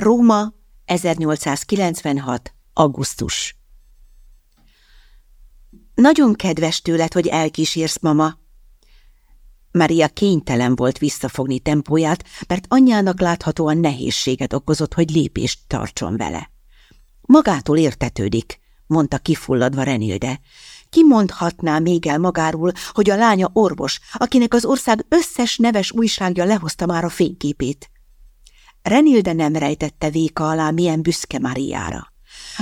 Róma, 1896. augusztus Nagyon kedves tőled, hogy elkísérsz, mama. Maria kénytelen volt visszafogni tempóját, mert anyjának láthatóan nehézséget okozott, hogy lépést tartson vele. Magától értetődik, mondta kifulladva Renilde. Ki mondhatná még el magáról, hogy a lánya orvos, akinek az ország összes neves újságja lehozta már a fényképét? Renilde nem rejtette véka alá, milyen büszke Mariára.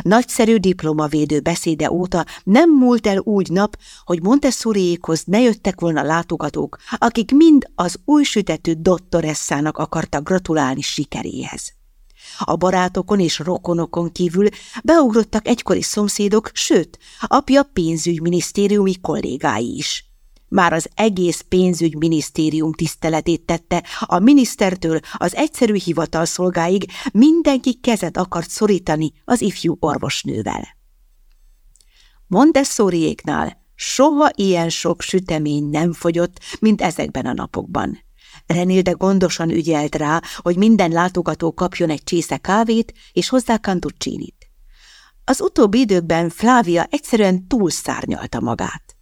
Nagyszerű diplomavédő beszéde óta nem múlt el úgy nap, hogy Montessoriékhoz ne jöttek volna látogatók, akik mind az új sütető dottoresszának akartak gratulálni sikeréhez. A barátokon és rokonokon kívül beugrottak egykori szomszédok, sőt, apja pénzügyminisztériumi kollégái is. Már az egész pénzügyminisztérium tiszteletét tette, a minisztertől az egyszerű hivatalszolgáig mindenki kezet akart szorítani az ifjú orvosnővel. Montessoriéknál soha ilyen sok sütemény nem fogyott, mint ezekben a napokban. Renilde gondosan ügyelt rá, hogy minden látogató kapjon egy csésze kávét és hozzá cantuccinit. Az utóbbi időkben Flávia egyszerűen túlszárnyalta magát.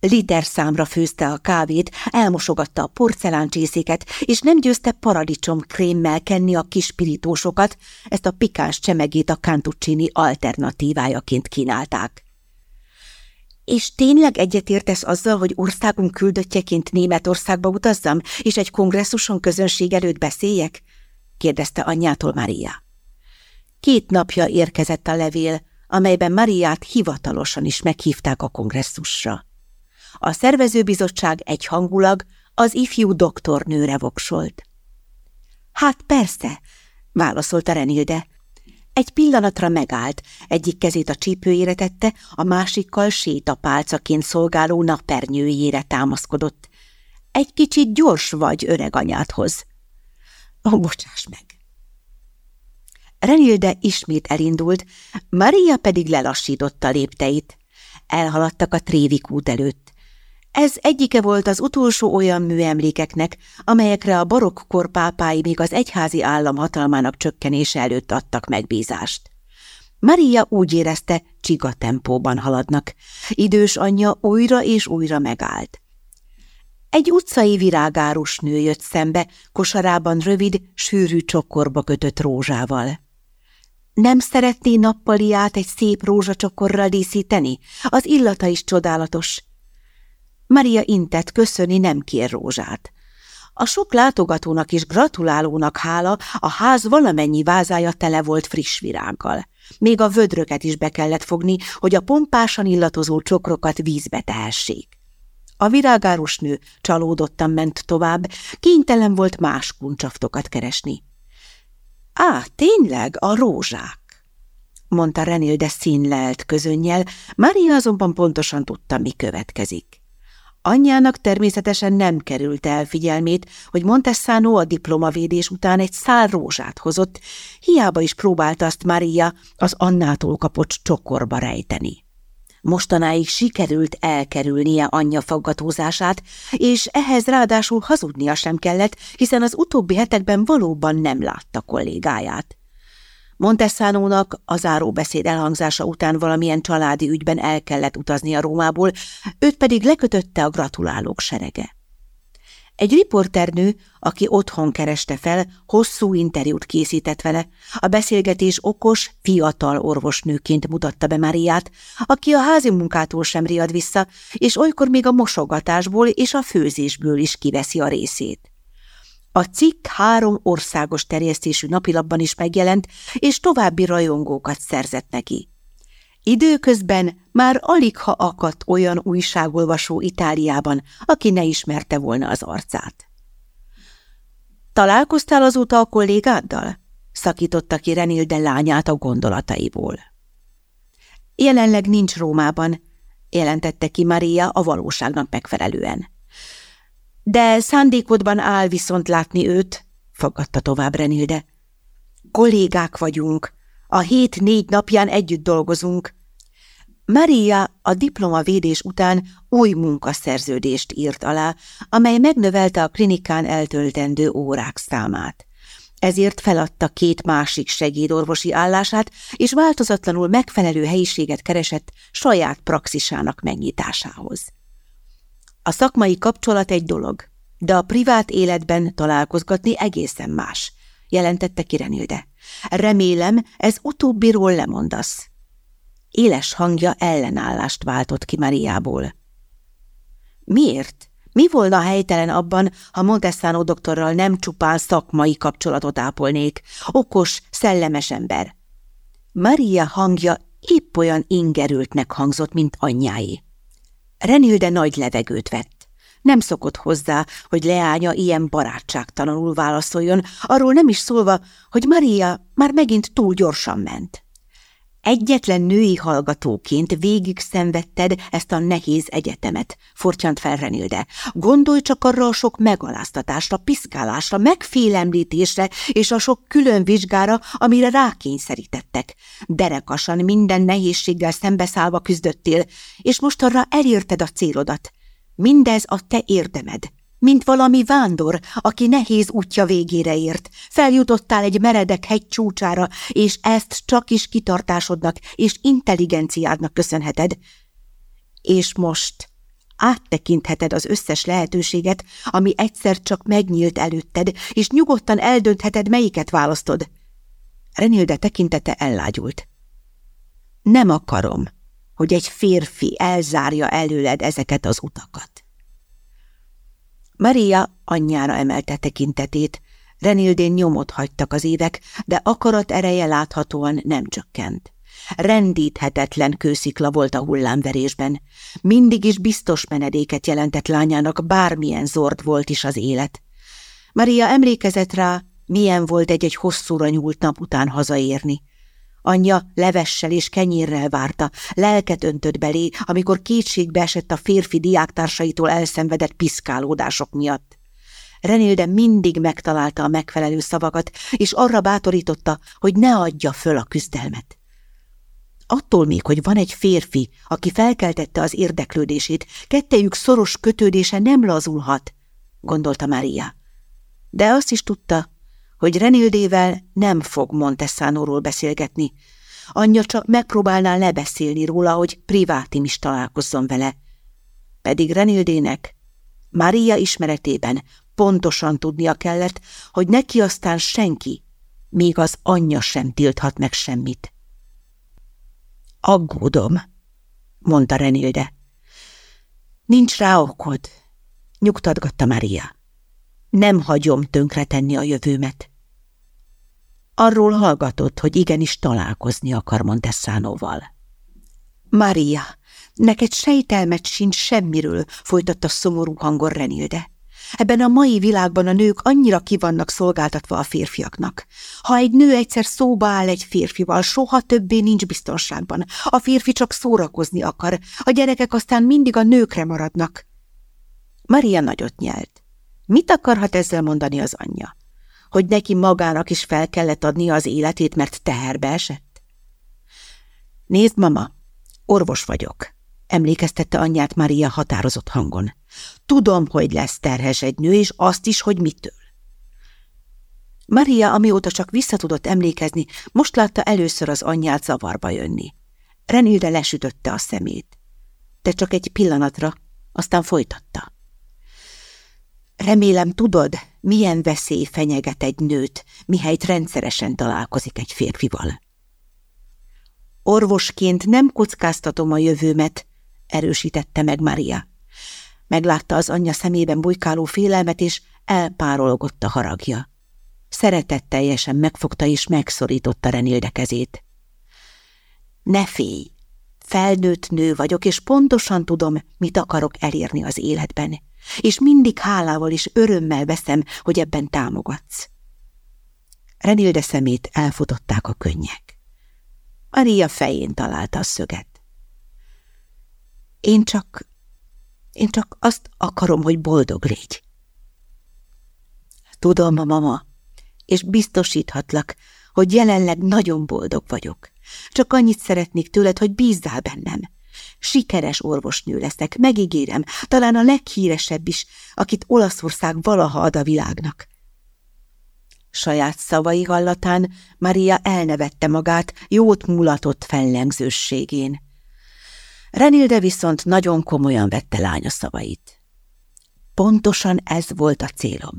Liter számra főzte a kávét, elmosogatta a porceláncsészéket, és nem győzte paradicsom krémmel kenni a kis pirítósokat, ezt a pikáns csemegét a cantuccini alternatívájaként kínálták. És tényleg egyetértesz azzal, hogy országunk küldöttjeként Németországba utazzam, és egy kongresszuson közönség előtt beszéljek? kérdezte anyjától Maria. Két napja érkezett a levél, amelyben Mariát hivatalosan is meghívták a kongresszusra. A szervezőbizottság egyhangulag az ifjú doktornőre voksolt. Hát persze, válaszolta Renilde. Egy pillanatra megállt, egyik kezét a csípőjére tette, a másikkal sétapálcaként szolgáló napernyőjére támaszkodott. Egy kicsit gyors vagy öreg anyádhoz. Ó, oh, bocsáss meg! Renilde ismét elindult, Maria pedig lelassította lépteit. Elhaladtak a Trévik út előtt. Ez egyike volt az utolsó olyan műemlékeknek, amelyekre a barokk kor pápái még az egyházi állam hatalmának csökkenése előtt adtak megbízást. Maria úgy érezte, csiga tempóban haladnak. Idős anyja újra és újra megállt. Egy utcai virágárus nő jött szembe, kosarában rövid, sűrű csokorba kötött rózsával. Nem szeretné nappaliát egy szép rózsacsokorral díszíteni? Az illata is csodálatos. Maria intett köszöni nem kér rózsát. A sok látogatónak és gratulálónak hála a ház valamennyi vázája tele volt friss virággal. Még a vödröket is be kellett fogni, hogy a pompásan illatozó csokrokat vízbe tehessék. A virágárus nő csalódottan ment tovább, kénytelen volt más kuncsaftokat keresni. Á, tényleg, a rózsák, mondta Renilde színlelt közönnyel, Maria azonban pontosan tudta, mi következik. Anyjának természetesen nem került el figyelmét, hogy Montessano a diplomavédés után egy szál rózsát hozott, hiába is próbálta azt Maria az Annától kapott csokorba rejteni. Mostanáig sikerült elkerülnie anyja faggatózását, és ehhez ráadásul hazudnia sem kellett, hiszen az utóbbi hetekben valóban nem látta kollégáját. Montessánónak a záróbeszéd elhangzása után valamilyen családi ügyben el kellett utazni a Rómából, őt pedig lekötötte a gratulálók serege. Egy riporternő, aki otthon kereste fel, hosszú interjút készített vele. A beszélgetés okos, fiatal orvosnőként mutatta be Máriát, aki a házi munkától sem riad vissza, és olykor még a mosogatásból és a főzésből is kiveszi a részét. A cikk három országos terjesztésű napilapban is megjelent, és további rajongókat szerzett neki. Időközben már alig ha akadt olyan újságolvasó Itáliában, aki ne ismerte volna az arcát. Találkoztál azóta a kollégáddal? szakította ki Renilde lányát a gondolataiból. Jelenleg nincs Rómában, jelentette ki Maria a valóságnak megfelelően. De szándékodban áll viszont látni őt, fogadta tovább Renilde. Kollégák vagyunk, a hét négy napján együtt dolgozunk. Maria a diplomavédés után új munkaszerződést írt alá, amely megnövelte a klinikán eltöltendő órák számát. Ezért feladta két másik segédorvosi állását, és változatlanul megfelelő helyiséget keresett saját praxisának megnyitásához. A szakmai kapcsolat egy dolog, de a privát életben találkozgatni egészen más, jelentette Kirenilde. Remélem, ez utóbbiról lemondasz. Éles hangja ellenállást váltott ki Mariából. Miért? Mi volna helytelen abban, ha Montessano doktorral nem csupán szakmai kapcsolatot ápolnék? Okos, szellemes ember. Maria hangja épp olyan ingerültnek hangzott, mint anyjáé. Renilde nagy levegőt vett. Nem szokott hozzá, hogy leánya ilyen barátságtalanul válaszoljon, arról nem is szólva, hogy Maria már megint túl gyorsan ment. Egyetlen női hallgatóként végig szenvedted ezt a nehéz egyetemet, fortyant fel Renilde. Gondolj csak arra a sok megaláztatásra, piszkálásra, megfélemlítésre és a sok külön vizsgára, amire rákényszerítettek. Derekasan minden nehézséggel szembeszállva küzdöttél, és most arra elérted a célodat. Mindez a te érdemed. Mint valami vándor, aki nehéz útja végére ért. Feljutottál egy meredek hegy csúcsára, és ezt csak is kitartásodnak és intelligenciádnak köszönheted. És most áttekintheted az összes lehetőséget, ami egyszer csak megnyílt előtted, és nyugodtan eldöntheted, melyiket választod. Renilde tekintete ellágyult. Nem akarom, hogy egy férfi elzárja előled ezeket az utakat. Maria anyjára emelte tekintetét. Renildén nyomot hagytak az évek, de akarat ereje láthatóan nem csökkent. Rendíthetetlen kőszikla volt a hullámverésben. Mindig is biztos menedéket jelentett lányának, bármilyen zord volt is az élet. Maria emlékezett rá, milyen volt egy-egy hosszúra nyúlt nap után hazaérni. Anyja levessel és kenyérrel várta, lelket öntött belé, amikor kétségbe esett a férfi diáktársaitól elszenvedett piszkálódások miatt. Renilde mindig megtalálta a megfelelő szavakat, és arra bátorította, hogy ne adja föl a küzdelmet. Attól még, hogy van egy férfi, aki felkeltette az érdeklődését, kettejük szoros kötődése nem lazulhat, gondolta Mária. De azt is tudta, hogy Renildével nem fog Montessanóról beszélgetni. Anyja csak megpróbálná lebeszélni róla, hogy privátim is találkozzon vele. Pedig Renildének Mária ismeretében pontosan tudnia kellett, hogy neki aztán senki, még az anyja sem tilthat meg semmit. Aggódom, mondta Renilde. Nincs rá okod, nyugtatgatta Mária. Nem hagyom tönkretenni a jövőmet. Arról hallgatott, hogy igenis találkozni akar Montessánóval. Maria, neked sejtelmet sincs semmiről, folytatta szomorú hangon Renilde. Ebben a mai világban a nők annyira kivannak szolgáltatva a férfiaknak. Ha egy nő egyszer szóba áll egy férfival, soha többé nincs biztonságban. A férfi csak szórakozni akar, a gyerekek aztán mindig a nőkre maradnak. Maria nagyot nyelt. Mit akarhat ezzel mondani az anyja? Hogy neki magának is fel kellett adnia az életét, mert teherbe esett? Nézd, mama, orvos vagyok, emlékeztette anyját Maria határozott hangon. Tudom, hogy lesz terhes egy nő, és azt is, hogy mitől. Maria, amióta csak visszatudott emlékezni, most látta először az anyját zavarba jönni. Renilde lesütötte a szemét. De csak egy pillanatra, aztán folytatta. Remélem tudod, milyen veszély fenyeget egy nőt, mihelyt rendszeresen találkozik egy férfival. Orvosként nem kockáztatom a jövőmet, erősítette meg Maria. Meglátta az anyja szemében bujkáló félelmet, és elpárolgott a haragja. Szeretetteljesen megfogta és megszorította Renilde kezét. Ne félj! Felnőtt nő vagyok, és pontosan tudom, mit akarok elérni az életben és mindig hálával és örömmel veszem, hogy ebben támogatsz. Renilde szemét elfutották a könnyek. Maria fején találta a szöget. Én csak, én csak azt akarom, hogy boldog légy. Tudom, mama, és biztosíthatlak, hogy jelenleg nagyon boldog vagyok. Csak annyit szeretnék tőled, hogy bízzál bennem. Sikeres orvosnő leszek, megígérem, talán a leghíresebb is, akit Olaszország valaha ad a világnak. Saját szavai hallatán Maria elnevette magát jót mulatott fellengzősségén. Renilde viszont nagyon komolyan vette lánya szavait. Pontosan ez volt a célom.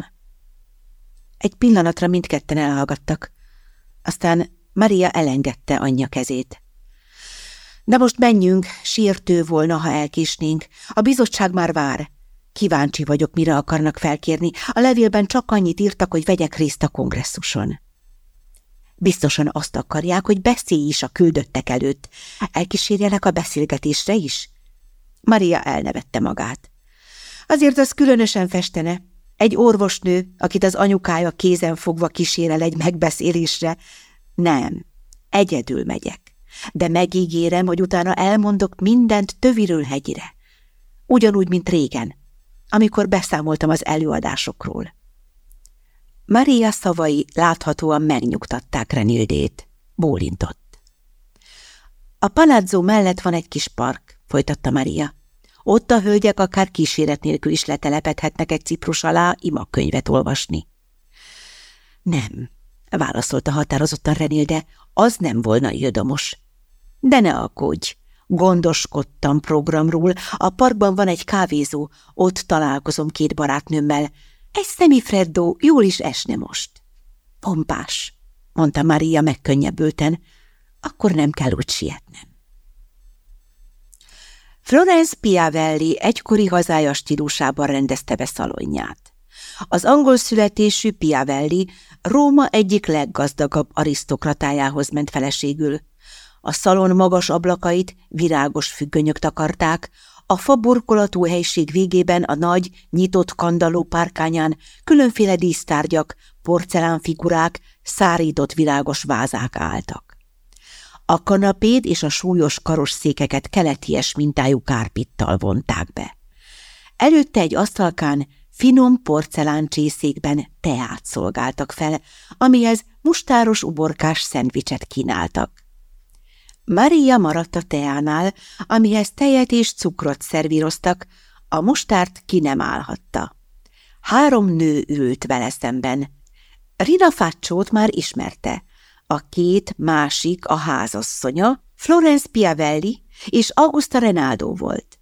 Egy pillanatra mindketten elhallgattak, aztán Maria elengedte anyja kezét. De most menjünk, sírtő volna, ha elkisnénk. A bizottság már vár. Kíváncsi vagyok, mire akarnak felkérni. A levélben csak annyit írtak, hogy vegyek részt a kongresszuson. Biztosan azt akarják, hogy beszélj is a küldöttek előtt. Elkísérjenek a beszélgetésre is? Maria elnevette magát. Azért az különösen festene. Egy orvosnő, akit az anyukája kézen fogva kísérel egy megbeszélésre. Nem, egyedül megyek. De megígérem, hogy utána elmondok mindent töviről hegyire. Ugyanúgy, mint régen, amikor beszámoltam az előadásokról. Maria szavai láthatóan megnyugtatták Renildét. Bólintott. A palazzo mellett van egy kis park, folytatta Maria. Ott a hölgyek akár kíséret nélkül is letelepedhetnek egy ciprus alá imakönyvet olvasni. Nem, válaszolta határozottan Renilde, az nem volna jödomos. De ne aggódj, gondoskodtam programról, a parkban van egy kávézó, ott találkozom két barátnőmmel, egy szemifreddó jól is esne most. Pompás, mondta Maria megkönnyebbülten, akkor nem kell úgy sietnem. Florence Piavelli egykori hazája stílusában rendezte be szalonját. Az angol születésű Piavelli Róma egyik leggazdagabb arisztokratájához ment feleségül. A szalon magas ablakait virágos függönyök takarták, a faburkolatú helység végében a nagy, nyitott kandalló párkányán különféle dísztárgyak, porcelánfigurák, szárított virágos vázák álltak. A kanapéd és a súlyos karosszékeket keleties mintájú kárpittal vonták be. Előtte egy asztalkán finom porceláncsészékben teát szolgáltak fel, amihez mustáros uborkás szendvicset kínáltak. Maria maradt a teánál, amihez tejet és cukrot szervíroztak, a mustárt ki nem állhatta. Három nő ült vele szemben. Rina Faccsót már ismerte. A két másik a házasszonya, Florence Piavelli és Augusta Renaldo volt.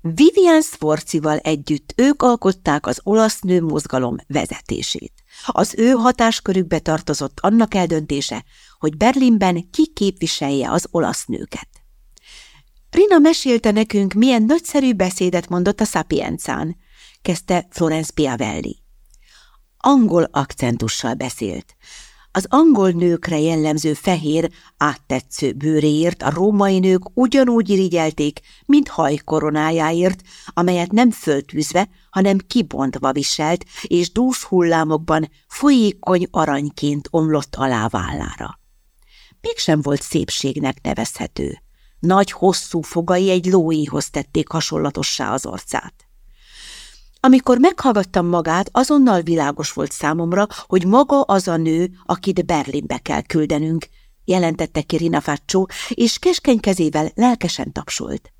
Vivian Sforcival együtt ők alkották az olasz nő mozgalom vezetését. Az ő hatáskörükbe tartozott annak eldöntése, hogy Berlinben ki képviselje az olasz nőket. Rina mesélte nekünk, milyen nagyszerű beszédet mondott a Sapienzán, kezdte Florence Piavelli. Angol akcentussal beszélt. Az angol nőkre jellemző fehér, áttetsző bőréért a római nők ugyanúgy irigyelték, mint hajkoronájáért, amelyet nem föltűzve, hanem kibontva viselt, és dús hullámokban folyékony aranyként omlott alá vállára. Mégsem volt szépségnek nevezhető. Nagy, hosszú fogai egy lóéhoz tették hasonlatossá az arcát. Amikor meghallgattam magát, azonnal világos volt számomra, hogy maga az a nő, akit Berlinbe kell küldenünk, jelentette ki Rina Faccio, és keskeny kezével lelkesen tapsolt.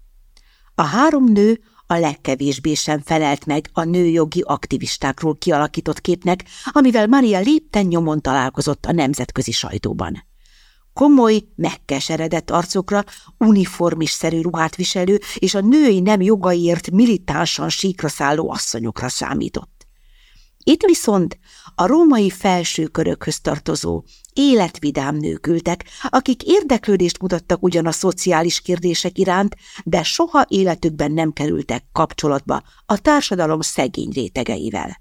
A három nő a legkevésbé sem felelt meg a nőjogi aktivistákról kialakított képnek, amivel Maria lépten nyomon találkozott a nemzetközi sajtóban. Komoly, megkeseredett arcokra, uniformis-szerű ruhát viselő és a női nem jogaiért militánsan síkra szálló asszonyokra számított. Itt viszont a római felső körökhöz tartozó, életvidám nők ültek, akik érdeklődést mutattak ugyan a szociális kérdések iránt, de soha életükben nem kerültek kapcsolatba a társadalom szegény rétegeivel.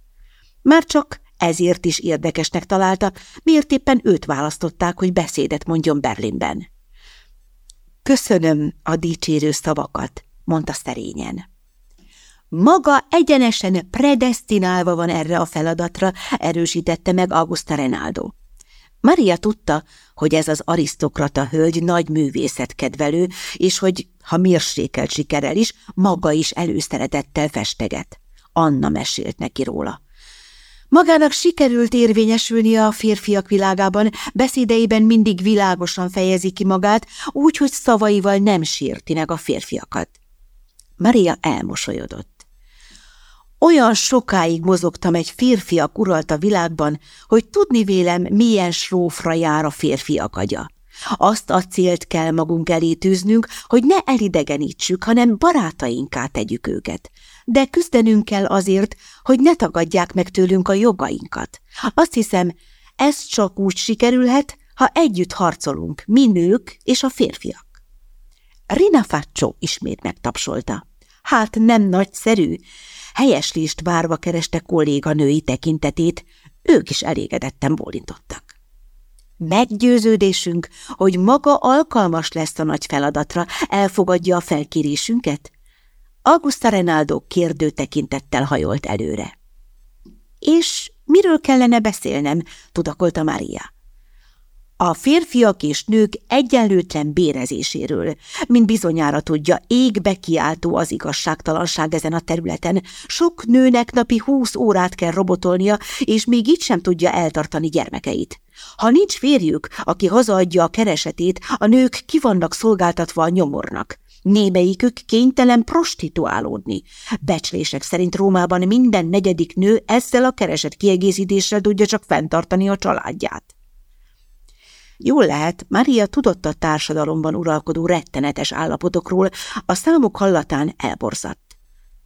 Már csak ezért is érdekesnek találta, miért éppen őt választották, hogy beszédet mondjon Berlinben. Köszönöm a dicsérő szavakat, mondta szerényen. Maga egyenesen predestinálva van erre a feladatra, erősítette meg Augusta Renaldo. Maria tudta, hogy ez az arisztokrata hölgy nagy művészetkedvelő, és hogy, ha mérsékelt sikerel is, maga is előszeretettel festeget. Anna mesélt neki róla. Magának sikerült érvényesülnie a férfiak világában, beszédeiben mindig világosan fejezi ki magát, úgy, hogy szavaival nem sérti meg a férfiakat. Maria elmosolyodott. Olyan sokáig mozogtam egy férfiak uralta világban, hogy tudni vélem, milyen srófra jár a férfiak agya. Azt a célt kell magunk elé hogy ne elidegenítsük, hanem barátainká tegyük őket. De küzdenünk kell azért, hogy ne tagadják meg tőlünk a jogainkat. Azt hiszem, ez csak úgy sikerülhet, ha együtt harcolunk, mi nők és a férfiak. Rina Faccio ismét megtapsolta. Hát nem nagyszerű. Helyeslést várva kereste kolléganői tekintetét, ők is elégedetten bólintottak. Meggyőződésünk, hogy maga alkalmas lesz a nagy feladatra, elfogadja a felkérésünket? Augusta Renaldo kérdő tekintettel hajolt előre. És miről kellene beszélnem? tudakolta Mária. A férfiak és nők egyenlőtlen bérezéséről, mint bizonyára tudja, égbe kiáltó az igazságtalanság ezen a területen. Sok nőnek napi húsz órát kell robotolnia, és még így sem tudja eltartani gyermekeit. Ha nincs férjük, aki hazaadja a keresetét, a nők ki vannak szolgáltatva a nyomornak. Némelyikük kénytelen prostituálódni. Becslések szerint Rómában minden negyedik nő ezzel a kereset kiegészítéssel tudja csak fenntartani a családját. Jól lehet, Maria tudott a társadalomban uralkodó rettenetes állapotokról, a számok hallatán elborzadt.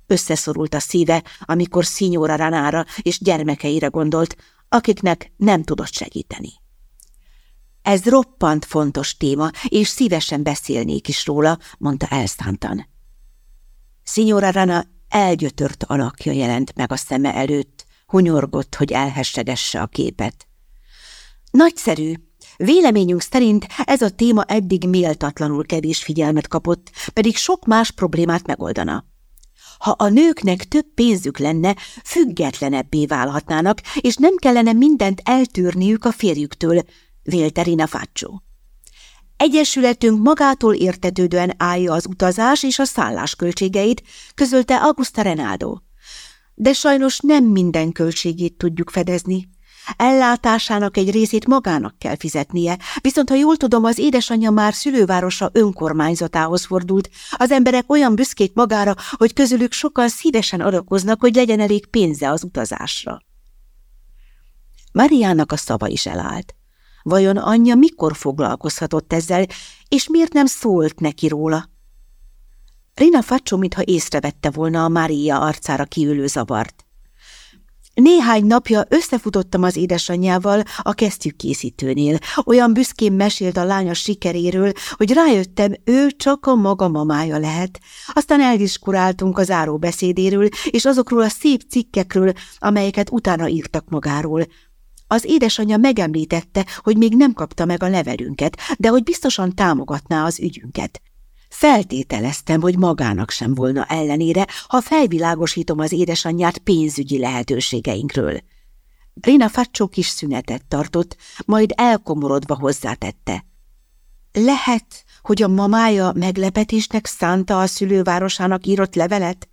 Összeszorult a szíve, amikor Szinyóra Ranára és gyermekeire gondolt, akiknek nem tudott segíteni. Ez roppant fontos téma, és szívesen beszélnék is róla, mondta elszántan. Szinyóra Rana elgyötört alakja jelent meg a szeme előtt, hunyorgott, hogy elhessegesse a képet. Nagyszerű, Véleményünk szerint ez a téma eddig méltatlanul kevés figyelmet kapott, pedig sok más problémát megoldana. Ha a nőknek több pénzük lenne, függetlenebbé válhatnának, és nem kellene mindent eltűrniük a férjüktől, vélte Rina Faccio. Egyesületünk magától értetődően állja az utazás és a szállás költségeit, közölte Augusta Renaldo. De sajnos nem minden költségét tudjuk fedezni. Ellátásának egy részét magának kell fizetnie, viszont ha jól tudom, az édesanyja már szülővárosa önkormányzatához fordult. Az emberek olyan büszkék magára, hogy közülük sokan szívesen adakoznak, hogy legyen elég pénze az utazásra. Mariának a szava is elállt. Vajon anyja mikor foglalkozhatott ezzel, és miért nem szólt neki róla? Rina Faccio, mintha észrevette volna a Mária arcára kiülő zavart. Néhány napja összefutottam az édesanyjával a készítőnél. Olyan büszkén mesélt a lánya sikeréről, hogy rájöttem, ő csak a maga mamája lehet. Aztán eldiskuráltunk az beszédéről és azokról a szép cikkekről, amelyeket utána írtak magáról. Az édesanyja megemlítette, hogy még nem kapta meg a levelünket, de hogy biztosan támogatná az ügyünket. Feltételeztem, hogy magának sem volna ellenére, ha felvilágosítom az édesanyját pénzügyi lehetőségeinkről. Rina Faccio kis szünetet tartott, majd elkomorodva hozzátette. Lehet, hogy a mamája meglepetésnek szánta a szülővárosának írott levelet?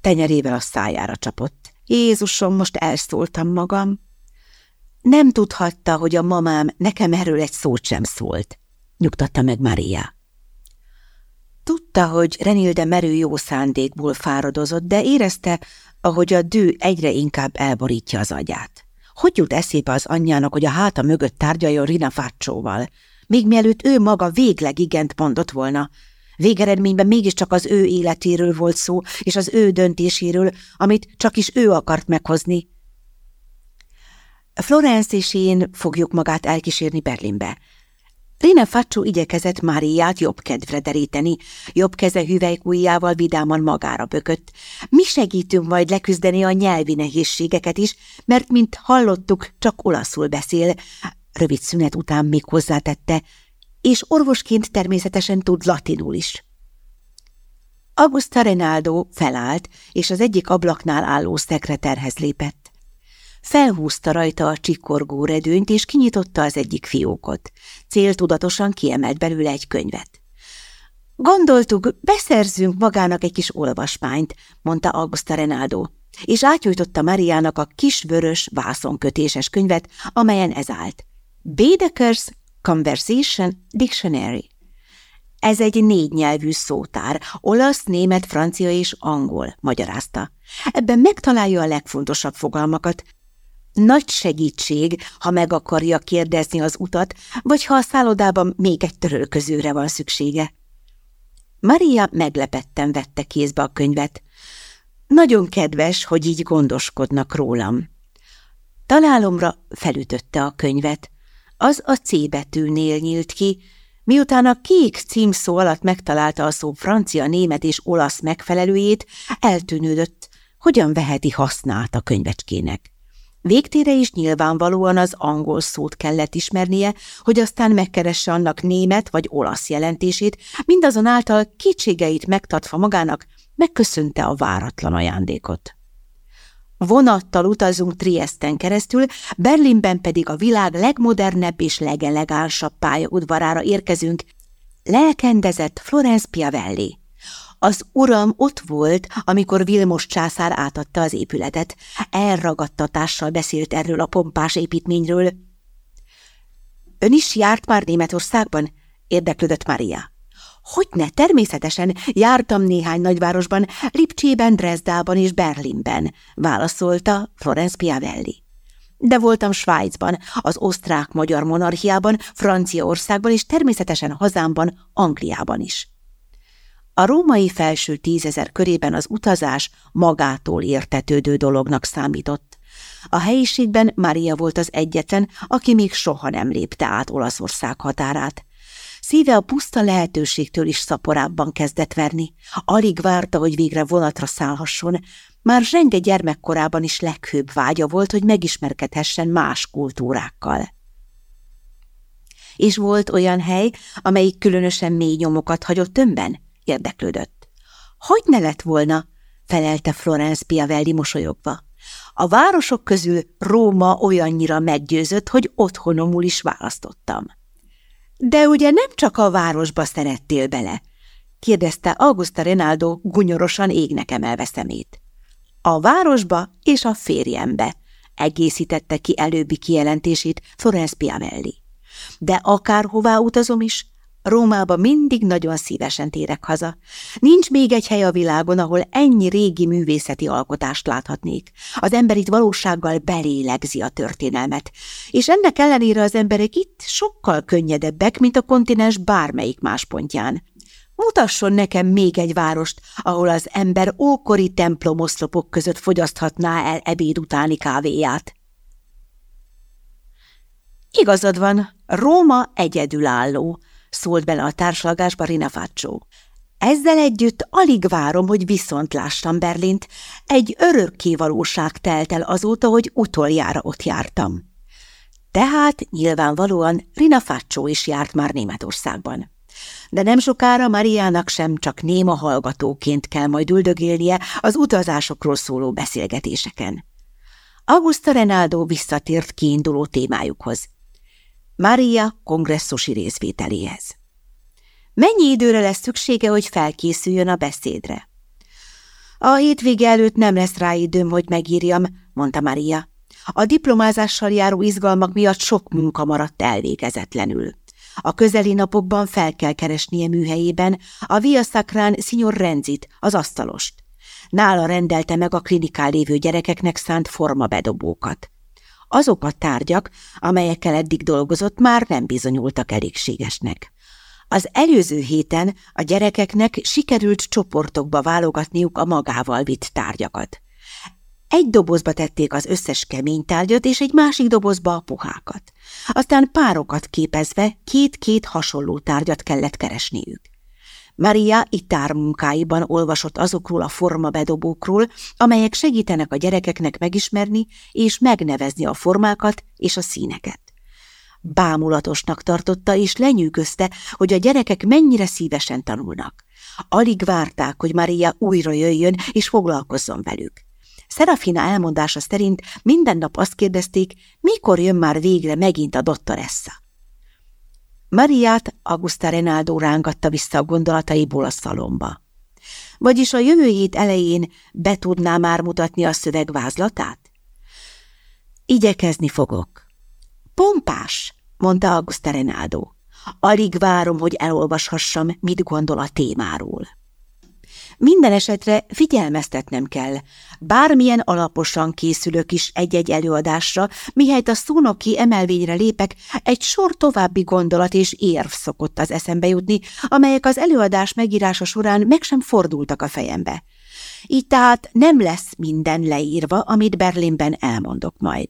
Tenyerével a szájára csapott. Jézusom, most elszóltam magam. Nem tudhatta, hogy a mamám nekem erről egy szót sem szólt, nyugtatta meg Maria. Tudta, hogy Renilde merő jó szándékból fáradozott, de érezte, ahogy a dű egyre inkább elborítja az agyát. Hogy jut eszébe az anyjának, hogy a háta mögött tárgyaljon Rina Fácsóval, még mielőtt ő maga végleg igent mondott volna? Végeredményben mégiscsak az ő életéről volt szó, és az ő döntéséről, amit csak is ő akart meghozni. Florence és én fogjuk magát elkísérni Berlinbe. Rina Faccio igyekezett Máriát jobb kedvre deríteni, jobb keze hüvelykújjával vidáman magára bökött. Mi segítünk majd leküzdeni a nyelvi nehézségeket is, mert, mint hallottuk, csak olaszul beszél. Rövid szünet után még hozzátette, és orvosként természetesen tud latinul is. Augusta Renaldo felállt, és az egyik ablaknál álló szekreterhez lépett. Felhúzta rajta a csikorgó redőnyt, és kinyitotta az egyik fiókot. Céltudatosan kiemelt belőle egy könyvet. Gondoltuk, beszerzünk magának egy kis olvasmányt, mondta Augusta Renaldo, és átnyújtotta Mariának a kis vörös vászonkötéses könyvet, amelyen ez állt. Baedeker's Conversation Dictionary. Ez egy négy nyelvű szótár, olasz, német, francia és angol, magyarázta. Ebben megtalálja a legfontosabb fogalmakat. Nagy segítség, ha meg akarja kérdezni az utat, vagy ha a szállodában még egy törölközőre van szüksége. Maria meglepetten vette kézbe a könyvet. Nagyon kedves, hogy így gondoskodnak rólam. Találomra felütötte a könyvet. Az a C betűnél nyílt ki, miután a kék címszó alatt megtalálta a szó francia, német és olasz megfelelőjét, eltűnődött, hogyan veheti hasznát a könyvecskének. Végtére is nyilvánvalóan az angol szót kellett ismernie, hogy aztán megkeresse annak német vagy olasz jelentését, mindazonáltal kétségeit megtartva magának, megköszönte a váratlan ajándékot. Vonattal utazunk Triesten keresztül, Berlinben pedig a világ legmodernebb és legelegánsabb pályaudvarára érkezünk, lelkendezett Florence Piavelli. Az uram ott volt, amikor Vilmos császár átadta az épületet. Elragadtatással beszélt erről a pompás építményről. Ön is járt már Németországban? érdeklődött Maria. Hogyne, természetesen jártam néhány nagyvárosban, Lipcsében, Dresdában és Berlinben, válaszolta Florence Piavelli. De voltam Svájcban, az osztrák-magyar monarchiában, Franciaországban és természetesen hazámban, Angliában is. A római felső tízezer körében az utazás magától értetődő dolognak számított. A helyiségben Mária volt az egyetlen, aki még soha nem lépte át Olaszország határát. Szíve a puszta lehetőségtől is szaporábban kezdett verni. Alig várta, hogy végre vonatra szállhasson. Már zsenge gyermekkorában is leghőbb vágya volt, hogy megismerkedhessen más kultúrákkal. És volt olyan hely, amelyik különösen mély nyomokat hagyott önben? Érdeklődött. Hogy ne lett volna? felelte Florence Piavelli mosolyogva. A városok közül Róma olyannyira meggyőzött, hogy otthonomul is választottam. De ugye nem csak a városba szerettél bele? kérdezte Augusta Renaldo gunyorosan égnek emelve szemét. A városba és a férjembe, egészítette ki előbbi kijelentését Florence Piavelli. De akárhová utazom is, Rómába mindig nagyon szívesen térek haza. Nincs még egy hely a világon, ahol ennyi régi művészeti alkotást láthatnék. Az ember itt valósággal belélegzi a történelmet, és ennek ellenére az emberek itt sokkal könnyedebbek, mint a kontinens bármelyik más pontján. Mutasson nekem még egy várost, ahol az ember ókori templomoszlopok között fogyaszthatná el ebéd utáni kávéját. Igazad van, Róma egyedülálló, szólt bele a társalgásba Rina Faccio. Ezzel együtt alig várom, hogy viszont lássam Berlint. Egy örökké valóság telt el azóta, hogy utoljára ott jártam. Tehát nyilvánvalóan Rina Faccio is járt már Németországban. De nem sokára Mariának sem csak néma hallgatóként kell majd üldögélnie az utazásokról szóló beszélgetéseken. Augusta Renaldo visszatért kiinduló témájukhoz. Maria kongresszusi részvételéhez. Mennyi időre lesz szüksége, hogy felkészüljön a beszédre? A hétvége előtt nem lesz rá időm, hogy megírjam, mondta Maria. A diplomázással járó izgalmak miatt sok munka maradt elvégezetlenül. A közeli napokban fel kell keresnie műhelyében a Via Sacrán Signor Renzit, az asztalost. Nála rendelte meg a klinikál lévő gyerekeknek szánt formabedobókat. Azok a tárgyak, amelyekkel eddig dolgozott, már nem bizonyultak elégségesnek. Az előző héten a gyerekeknek sikerült csoportokba válogatniuk a magával vitt tárgyakat. Egy dobozba tették az összes kemény tárgyat, és egy másik dobozba a puhákat. Aztán párokat képezve két-két hasonló tárgyat kellett keresniük. Maria ittár munkáiban olvasott azokról a formabedobókról, amelyek segítenek a gyerekeknek megismerni és megnevezni a formákat és a színeket. Bámulatosnak tartotta és lenyűgözte, hogy a gyerekek mennyire szívesen tanulnak. Alig várták, hogy Maria újra jöjjön és foglalkozzon velük. Serafina elmondása szerint minden nap azt kérdezték, mikor jön már végre megint a dottoressa. Mariát Augusta Renaldo rángatta vissza a gondolataiból a szalomba. Vagyis a jövő hét elején be tudná már mutatni a szöveg vázlatát? Igyekezni fogok. Pompás, mondta Augusta Renaldo. Alig várom, hogy elolvashassam, mit gondol a témáról. Minden esetre figyelmeztetnem kell. Bármilyen alaposan készülök is egy-egy előadásra, mihelyt a szónoki emelvényre lépek, egy sor további gondolat és érv szokott az eszembe jutni, amelyek az előadás megírása során meg sem fordultak a fejembe. Így tehát nem lesz minden leírva, amit Berlinben elmondok majd.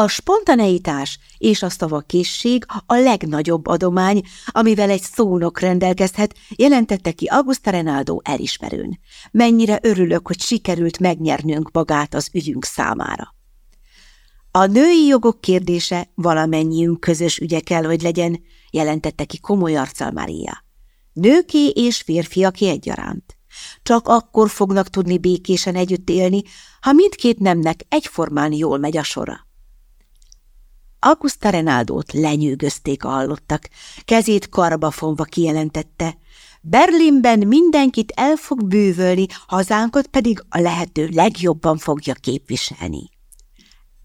A spontaneitás és a szavakészség a legnagyobb adomány, amivel egy szónok rendelkezhet, jelentette ki Augusta Renaldo elismerőn. Mennyire örülök, hogy sikerült megnyernünk magát az ügyünk számára. A női jogok kérdése valamennyiünk közös ügye kell, hogy legyen, jelentette ki komoly arccal Maria. Nőké és férfiaké egyaránt. Csak akkor fognak tudni békésen együtt élni, ha mindkét nemnek egyformán jól megy a sora. Augusta Renaldót lenyűgözték a hallottak, kezét karba fonva kijelentette. Berlinben mindenkit el fog bűvölni, hazánkat pedig a lehető legjobban fogja képviselni.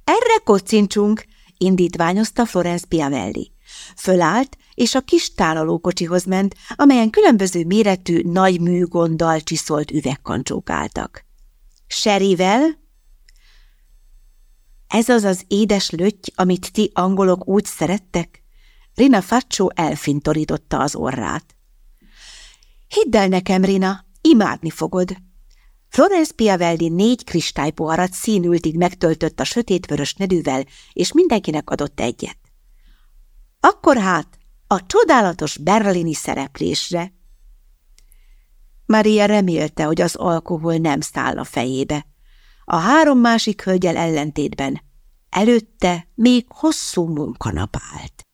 Erre kocincsunk, indítványozta Florence Piavelli. Fölállt, és a kis tálalókocsihoz ment, amelyen különböző méretű, nagy műgonddal csiszolt üvegkancsók álltak. Serivel, ez az az édes lötty, amit ti angolok úgy szerettek? Rina Faccio elfintorította az orrát. Hidd el nekem, Rina, imádni fogod. Florence Piavelli négy kristálypoharat színültig megtöltött a sötétvörös nedűvel, és mindenkinek adott egyet. Akkor hát a csodálatos berlini szereplésre. Maria remélte, hogy az alkohol nem száll a fejébe. A három másik hölgyel ellentétben előtte még hosszú munkanap állt.